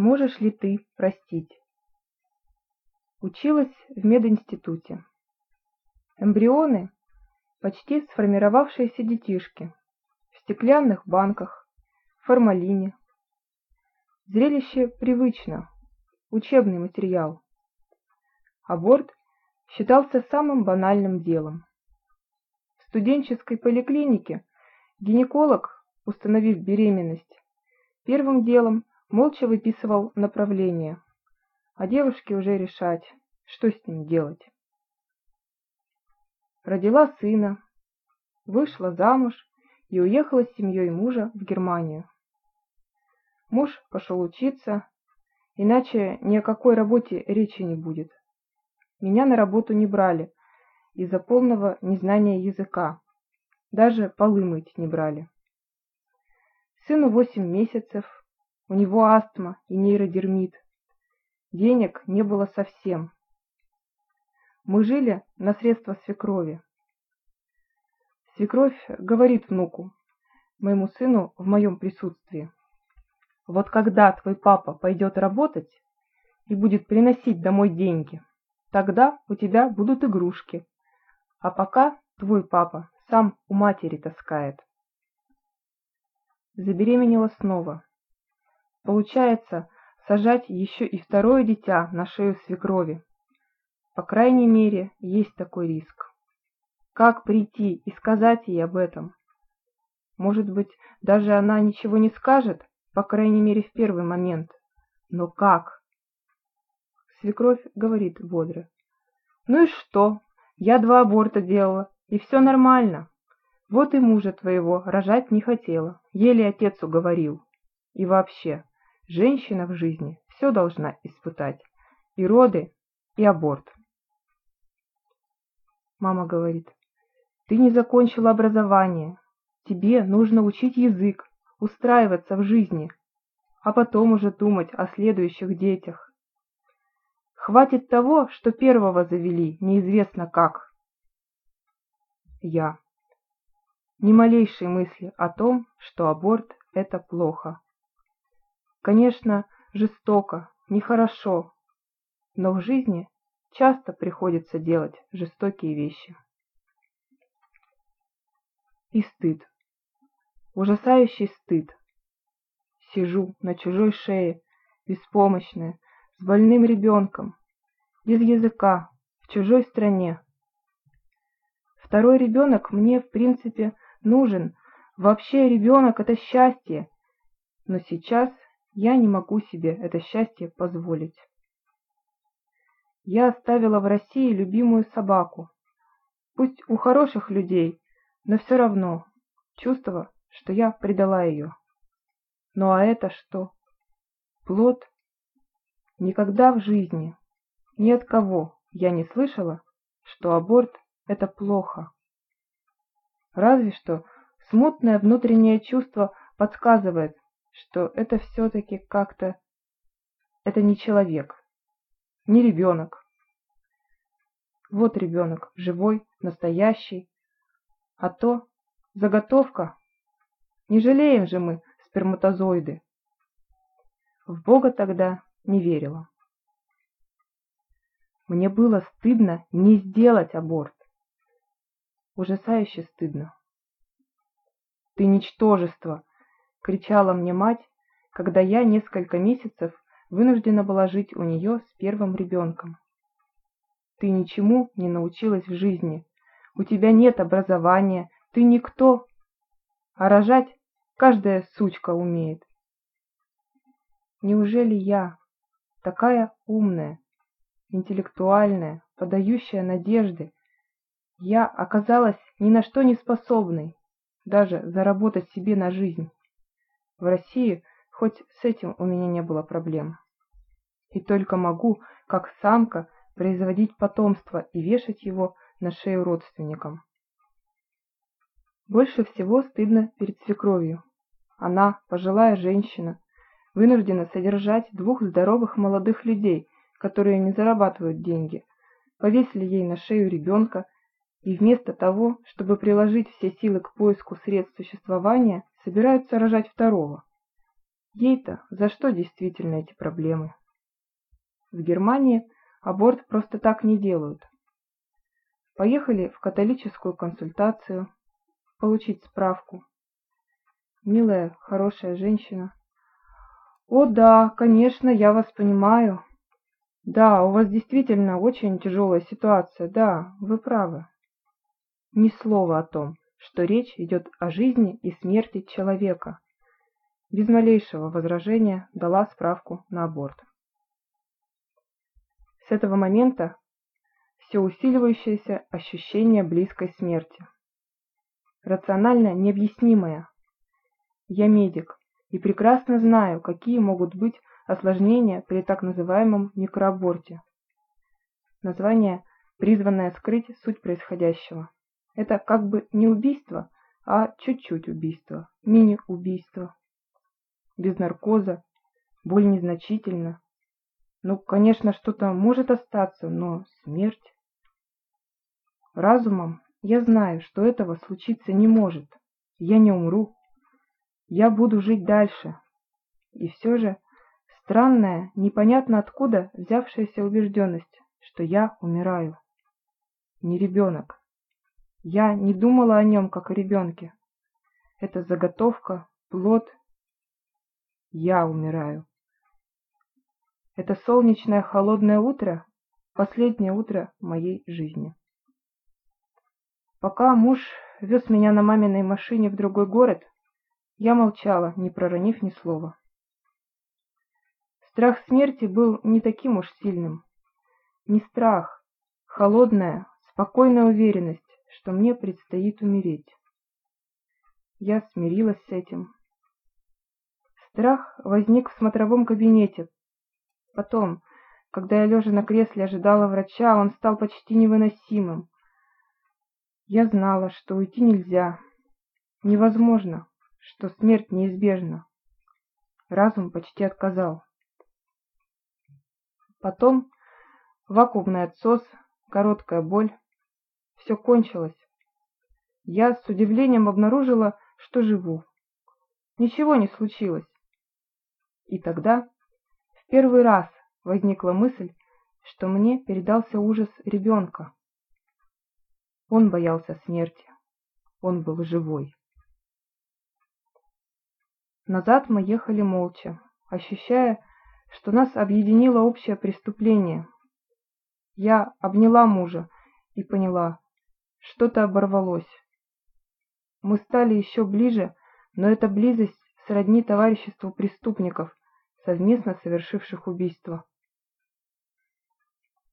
Сможешь ли ты простить? Училась в мединституте. Эмбрионы – почти сформировавшиеся детишки в стеклянных банках, формалине. Зрелище привычно, учебный материал. Аборт считался самым банальным делом. В студенческой поликлинике гинеколог, установив беременность, первым делом молча выписывал направление, а девушке уже решать, что с ним делать. Родила сына, вышла замуж и уехала с семьей мужа в Германию. Муж пошел учиться, иначе ни о какой работе речи не будет. Меня на работу не брали из-за полного незнания языка, даже полы мыть не брали. Сыну восемь месяцев, у него астма и нейродермит. Денег не было совсем. Мы жили на средства свекрови. Свекровь говорит внуку, моему сыну в моем присутствии, вот когда твой папа пойдет работать и будет приносить домой деньги, тогда у тебя будут игрушки, а пока твой папа сам у матери таскает. Забеременела снова. Получается, сажать еще и второе дитя на шею свекрови. По крайней мере, есть такой риск. Как прийти и сказать ей об этом? Может быть, даже она ничего не скажет, по крайней мере, в первый момент. Но как? Свекровь говорит бодро. Ну и что? Я два аборта делала, и все нормально. Вот и мужа твоего рожать не хотела, еле отец уговорил. И вообще, Женщина в жизни все должна испытать. И роды, и аборт. Мама говорит, ты не закончила образование. Тебе нужно учить язык, устраиваться в жизни, а потом уже думать о следующих детях. Хватит того, что первого завели, неизвестно как. Я. Ни малейшей мысли о том, что аборт – это плохо. Конечно, жестоко, нехорошо, но в жизни часто приходится делать жестокие вещи. И стыд. Ужасающий стыд. Сижу на чужой шее, беспомощная, с больным ребенком, без языка, в чужой стране. Второй ребенок мне, в принципе, нужен. Вообще ребенок — это счастье. Но сейчас я не могу себе это счастье позволить. Я оставила в России любимую собаку. Пусть у хороших людей, но все равно чувство, что я предала ее. Ну а это что? Плод? Никогда в жизни, ни от кого я не слышала, что аборт — это плохо. Разве что смутное внутреннее чувство подсказывает, что это все-таки как-то... Это не человек, не ребенок. Вот ребенок, живой, настоящий. А то заготовка. Не жалеем же мы сперматозоиды. В Бога тогда не верила. Мне было стыдно не сделать аборт. Ужасающе стыдно. Ты ничтожество, — кричала мне мать, когда я несколько месяцев вынуждена была жить у нее с первым ребенком. «Ты ничему не научилась в жизни, у тебя нет образования, ты никто, а рожать каждая сучка умеет». Неужели я, такая умная, интеллектуальная, подающая надежды, я оказалась ни на что не способной, даже заработать себе на жизнь? В России хоть с этим у меня не было проблем. И только могу, как самка, производить потомство и вешать его на шею родственникам. Больше всего стыдно перед свекровью. Она, пожилая женщина, вынуждена содержать двух здоровых молодых людей, которые не зарабатывают деньги, повесили ей на шею ребенка и вместо того, чтобы приложить все силы к поиску средств существования, собираются рожать второго. Ей-то за что действительно эти проблемы? В Германии аборт просто так не делают. Поехали в католическую консультацию, получить справку. Милая, хорошая женщина. О да, конечно, я вас понимаю. Да, у вас действительно очень тяжелая ситуация, да, вы правы. Ни слова о том, что речь идет о жизни и смерти человека. Без малейшего возражения дала справку на аборт. С этого момента все усиливающееся ощущение близкой смерти. Рационально необъяснимое. Я медик и прекрасно знаю, какие могут быть осложнения при так называемом микроаборте. Название, призванное скрыть суть происходящего. Это как бы не убийство, а чуть-чуть убийство, мини-убийство. Без наркоза, боль незначительна. Ну, конечно, что-то может остаться, но смерть... Разумом я знаю, что этого случиться не может. Я не умру. Я буду жить дальше. И все же странная, непонятно откуда взявшаяся убежденность, что я умираю. Не ребенок. Я не думала о нем, как о ребенке. Это заготовка, плод. Я умираю. Это солнечное холодное утро — последнее утро моей жизни. Пока муж вез меня на маминой машине в другой город, я молчала, не проронив ни слова. Страх смерти был не таким уж сильным. Не страх, холодная, спокойная уверенность, что мне предстоит умереть. Я смирилась с этим. Страх возник в смотровом кабинете. Потом, когда я лежа на кресле ожидала врача, он стал почти невыносимым. Я знала, что уйти нельзя, невозможно, что смерть неизбежна. Разум почти отказал. Потом вакуумный отсос, короткая боль, все кончилось. Я с удивлением обнаружила, что живу. Ничего не случилось. И тогда в первый раз возникла мысль, что мне передался ужас ребенка. Он боялся смерти. Он был живой. Назад мы ехали молча, ощущая, что нас объединило общее преступление. Я обняла мужа и поняла, что-то оборвалось. Мы стали еще ближе, но эта близость сродни товариществу преступников, совместно совершивших убийство.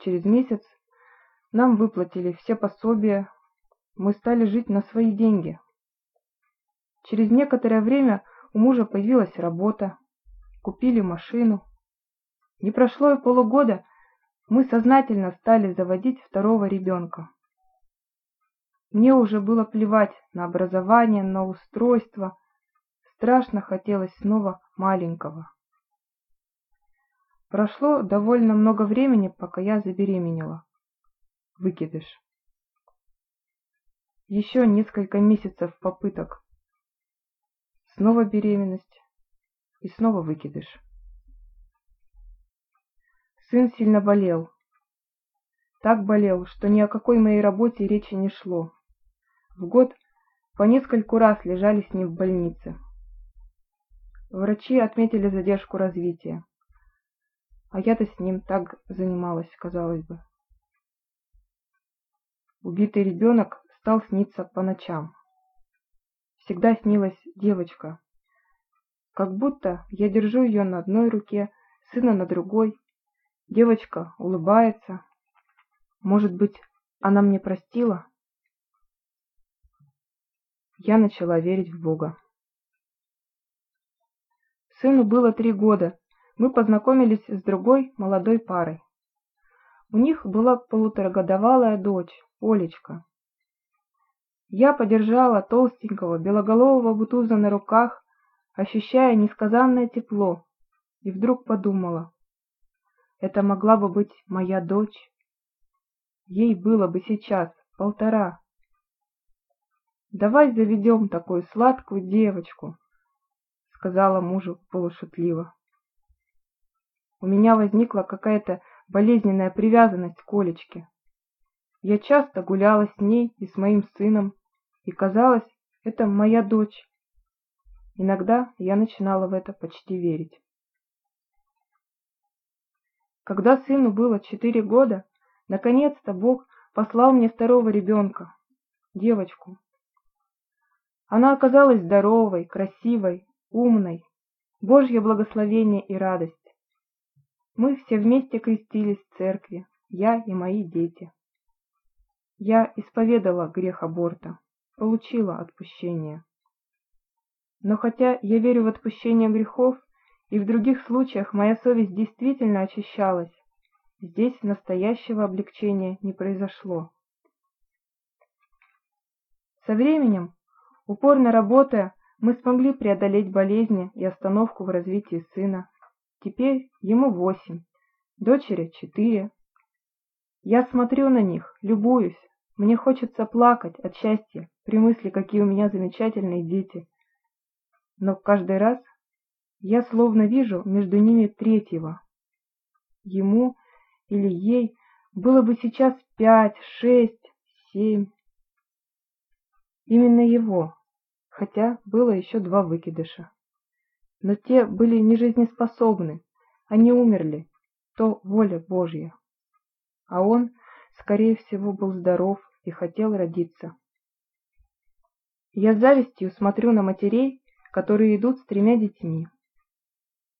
Через месяц нам выплатили все пособия, мы стали жить на свои деньги. Через некоторое время у мужа появилась работа, купили машину. Не прошло и полугода, мы сознательно стали заводить второго ребенка. Мне уже было плевать на образование, на устройство. Страшно хотелось снова маленького. Прошло довольно много времени, пока я забеременела. Выкидыш. Еще несколько месяцев попыток. Снова беременность. И снова выкидыш. Сын сильно болел. Так болел, что ни о какой моей работе речи не шло в год по нескольку раз лежали с ним в больнице. Врачи отметили задержку развития. А я-то с ним так занималась, казалось бы. Убитый ребенок стал сниться по ночам. Всегда снилась девочка. Как будто я держу ее на одной руке, сына на другой. Девочка улыбается. Может быть, она мне простила? Я начала верить в Бога. Сыну было три года. Мы познакомились с другой молодой парой. У них была полуторагодовалая дочь, Олечка. Я подержала толстенького белоголового бутуза на руках, ощущая несказанное тепло, и вдруг подумала, это могла бы быть моя дочь. Ей было бы сейчас полтора, Давай заведем такую сладкую девочку, сказала мужу полушутливо. У меня возникла какая-то болезненная привязанность к Олечке. Я часто гуляла с ней и с моим сыном, и казалось, это моя дочь. Иногда я начинала в это почти верить. Когда сыну было четыре года, наконец-то Бог послал мне второго ребенка, девочку. Она оказалась здоровой, красивой, умной, Божье благословение и радость. Мы все вместе крестились в церкви, я и мои дети. Я исповедала грех аборта, получила отпущение. Но хотя я верю в отпущение грехов, и в других случаях моя совесть действительно очищалась, здесь настоящего облегчения не произошло. Со временем, упорно работая, мы смогли преодолеть болезни и остановку в развитии сына. Теперь ему восемь, дочери четыре. Я смотрю на них, любуюсь. Мне хочется плакать от счастья при мысли, какие у меня замечательные дети. Но каждый раз я словно вижу между ними третьего. Ему или ей было бы сейчас пять, шесть, семь. Именно его, хотя было еще два выкидыша. Но те были не жизнеспособны, они умерли, то воля Божья. А он, скорее всего, был здоров и хотел родиться. Я завистью смотрю на матерей, которые идут с тремя детьми.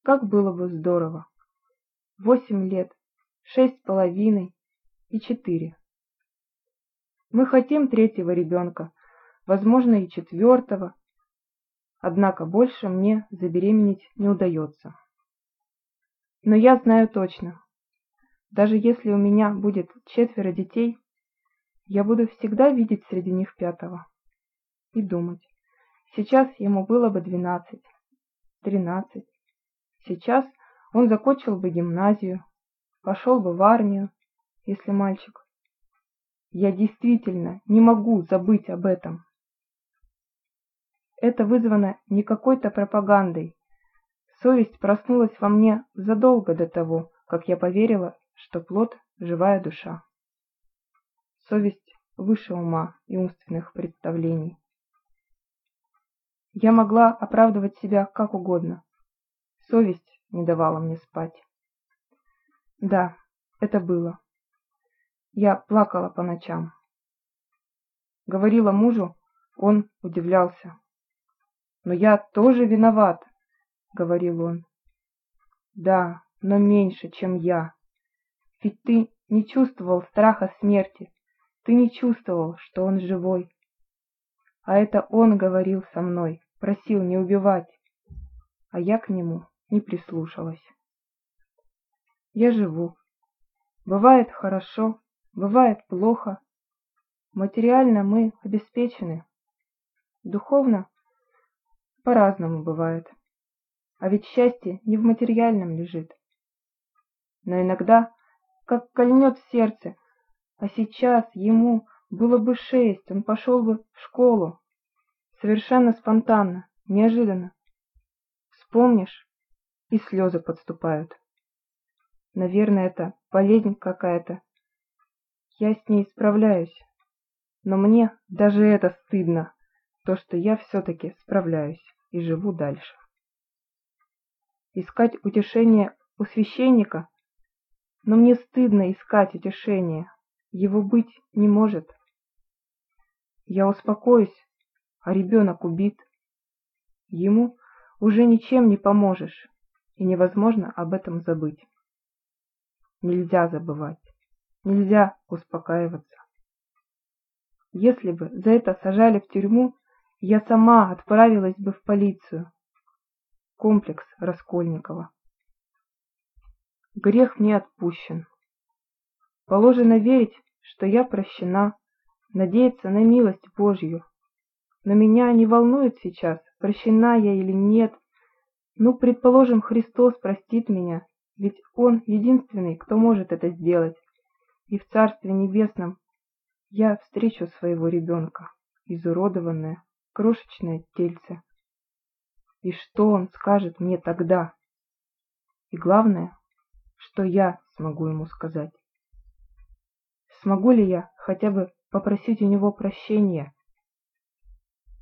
Как было бы здорово! Восемь лет, шесть с половиной и четыре. Мы хотим третьего ребенка, возможно и четвертого, однако больше мне забеременеть не удается. Но я знаю точно, даже если у меня будет четверо детей, я буду всегда видеть среди них пятого и думать, сейчас ему было бы двенадцать, тринадцать, сейчас он закончил бы гимназию, пошел бы в армию, если мальчик. Я действительно не могу забыть об этом. Это вызвано не какой-то пропагандой. Совесть проснулась во мне задолго до того, как я поверила, что плод – живая душа. Совесть выше ума и умственных представлений. Я могла оправдывать себя как угодно. Совесть не давала мне спать. Да, это было. Я плакала по ночам. Говорила мужу, он удивлялся. Но я тоже виноват, говорил он. Да, но меньше, чем я. Ведь ты не чувствовал страха смерти. Ты не чувствовал, что он живой. А это он говорил со мной, просил не убивать. А я к нему не прислушалась. Я живу. Бывает хорошо, бывает плохо. Материально мы обеспечены. Духовно по-разному бывает. А ведь счастье не в материальном лежит. Но иногда, как кольнет в сердце, а сейчас ему было бы шесть, он пошел бы в школу. Совершенно спонтанно, неожиданно. Вспомнишь, и слезы подступают. Наверное, это болезнь какая-то. Я с ней справляюсь. Но мне даже это стыдно, то, что я все-таки справляюсь и живу дальше. Искать утешение у священника? Но мне стыдно искать утешение. Его быть не может. Я успокоюсь, а ребенок убит. Ему уже ничем не поможешь, и невозможно об этом забыть. Нельзя забывать, нельзя успокаиваться. Если бы за это сажали в тюрьму, я сама отправилась бы в полицию. Комплекс Раскольникова. Грех мне отпущен. Положено верить, что я прощена, надеяться на милость Божью. Но меня не волнует сейчас, прощена я или нет. Ну, предположим, Христос простит меня, ведь Он единственный, кто может это сделать. И в Царстве Небесном я встречу своего ребенка, изуродованное, крошечное тельце. И что он скажет мне тогда? И главное, что я смогу ему сказать. Смогу ли я хотя бы попросить у него прощения?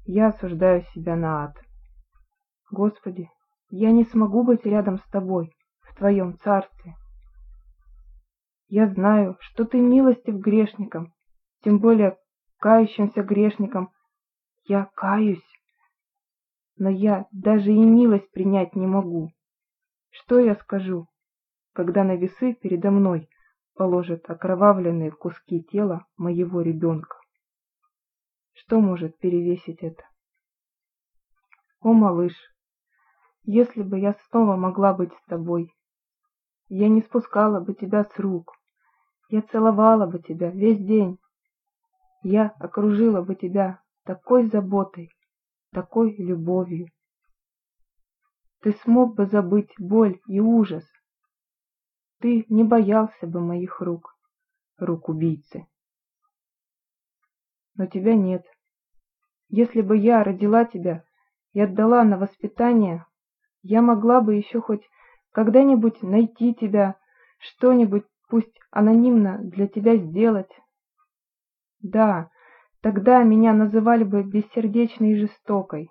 Я осуждаю себя на ад. Господи, я не смогу быть рядом с тобой, в твоем царстве. Я знаю, что ты милостив грешникам, тем более кающимся грешникам. Я каюсь, но я даже и милость принять не могу. Что я скажу, когда на весы передо мной положат окровавленные куски тела моего ребенка? Что может перевесить это? О, малыш, если бы я снова могла быть с тобой, я не спускала бы тебя с рук, я целовала бы тебя весь день, я окружила бы тебя такой заботой, такой любовью. Ты смог бы забыть боль и ужас. Ты не боялся бы моих рук, рук убийцы. Но тебя нет. Если бы я родила тебя и отдала на воспитание, я могла бы еще хоть когда-нибудь найти тебя, что-нибудь пусть анонимно для тебя сделать. Да, тогда меня называли бы бессердечной и жестокой.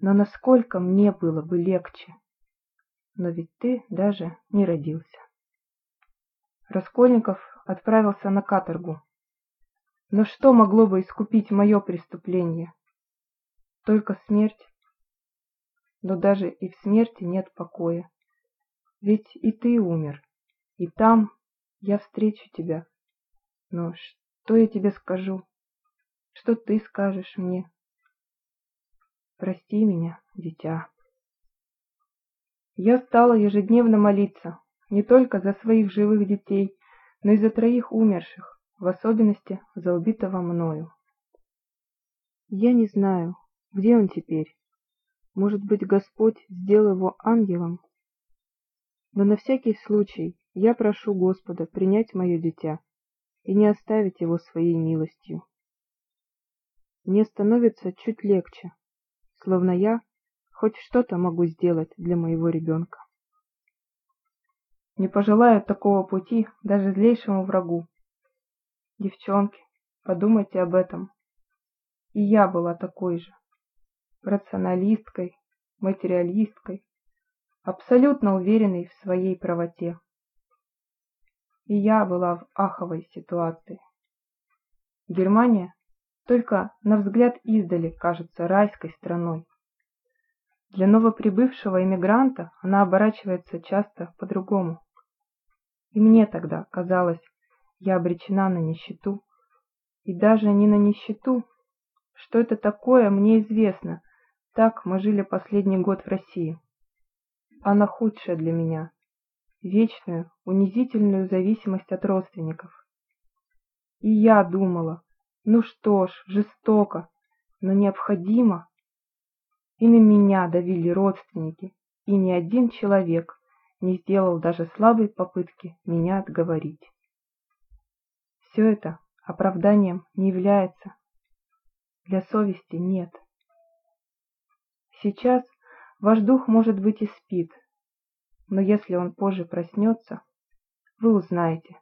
Но насколько мне было бы легче. Но ведь ты даже не родился. Раскольников отправился на каторгу. Но что могло бы искупить мое преступление? Только смерть но даже и в смерти нет покоя. Ведь и ты умер, и там я встречу тебя. Но что я тебе скажу? Что ты скажешь мне? Прости меня, дитя. Я стала ежедневно молиться не только за своих живых детей, но и за троих умерших, в особенности за убитого мною. Я не знаю, где он теперь, может быть, Господь сделал его ангелом? Но на всякий случай я прошу Господа принять мое дитя и не оставить его своей милостью. Мне становится чуть легче, словно я хоть что-то могу сделать для моего ребенка. Не пожелаю такого пути даже злейшему врагу. Девчонки, подумайте об этом. И я была такой же рационалисткой, материалисткой, абсолютно уверенной в своей правоте. И я была в аховой ситуации. Германия только на взгляд издали кажется райской страной. Для новоприбывшего иммигранта она оборачивается часто по-другому. И мне тогда казалось, я обречена на нищету. И даже не на нищету. Что это такое, мне известно, так мы жили последний год в России. Она худшая для меня. Вечную, унизительную зависимость от родственников. И я думала, ну что ж, жестоко, но необходимо. И на меня давили родственники, и ни один человек не сделал даже слабой попытки меня отговорить. Все это оправданием не является. Для совести нет. Сейчас ваш дух, может быть, и спит, но если он позже проснется, вы узнаете,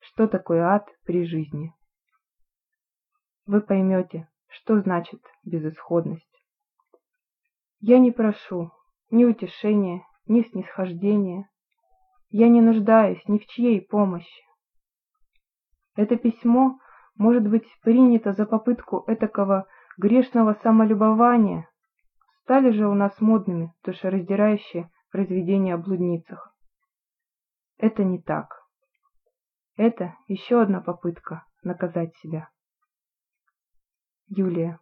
что такое ад при жизни. Вы поймете, что значит безысходность. Я не прошу ни утешения, ни снисхождения. Я не нуждаюсь ни в чьей помощи. Это письмо может быть принято за попытку этакого грешного самолюбования, Стали же у нас модными душераздирающие произведения о блудницах. Это не так. Это еще одна попытка наказать себя. Юлия